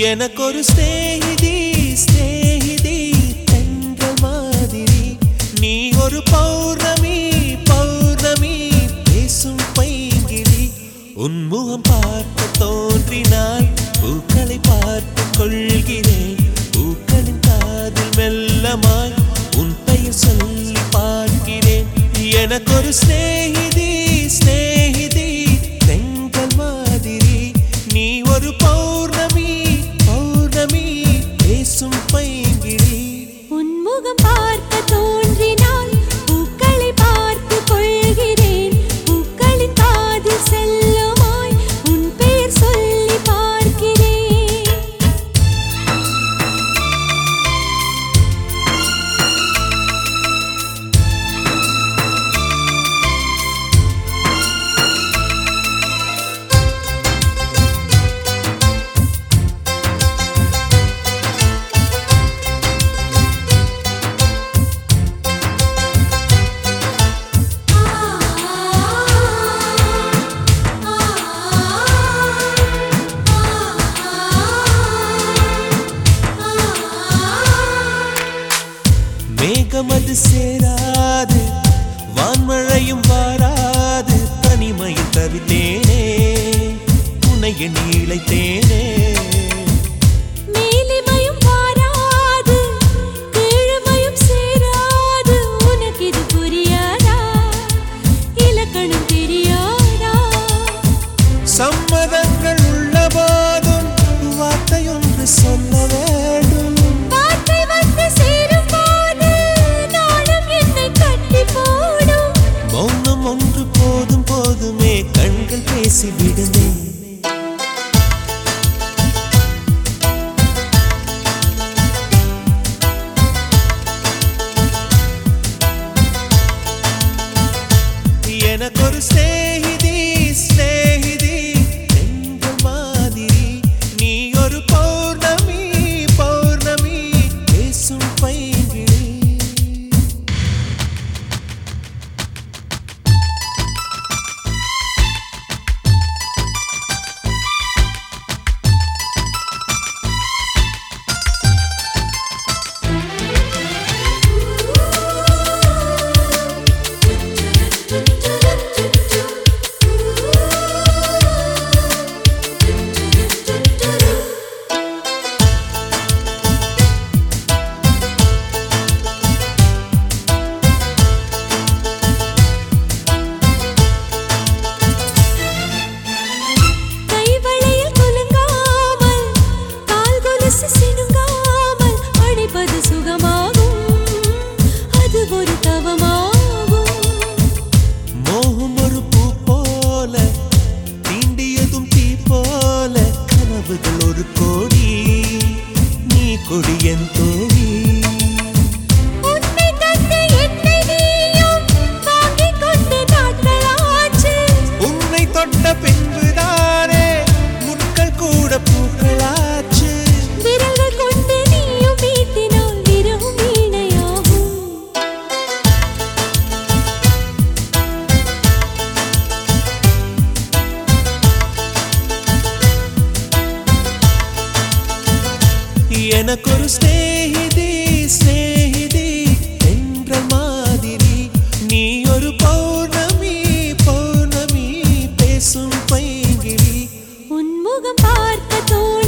எனக்கொரு ஸ்நேகிதி ஸ்நேகிதி தென்ற மாதிரி. நீ ஒரு பௌர்ணமி பௌர்ணமி பேசும் பைங்கிலி. உன்முகம் பார்க்க தோன்றினாய் பூக்களை பார்த்து கொள்கிறேன். பூக்களின் காதில் மெல்லமாய் உன் பெயர் சொல்லி பார்க்கிறேன் எனக்கொரு ஸ்நேகி வீசும் பைங்கிழி உன்முகம் பார்க்க தோல் ஏக்கம் அது சேராது. வான்மழையும் வாராது. தனிமையில் தவித்தேனே. உனைய நீளைத்தேனே esse vídeo எனக்கொரு ஸ்நேகிதி ஸ்நேகிதி என்ற மாதிரி. நீ ஒரு பௌர்ணமி பௌர்ணமி பேசும் பைங்கிழி உன்முகம் பார்க்க தோல்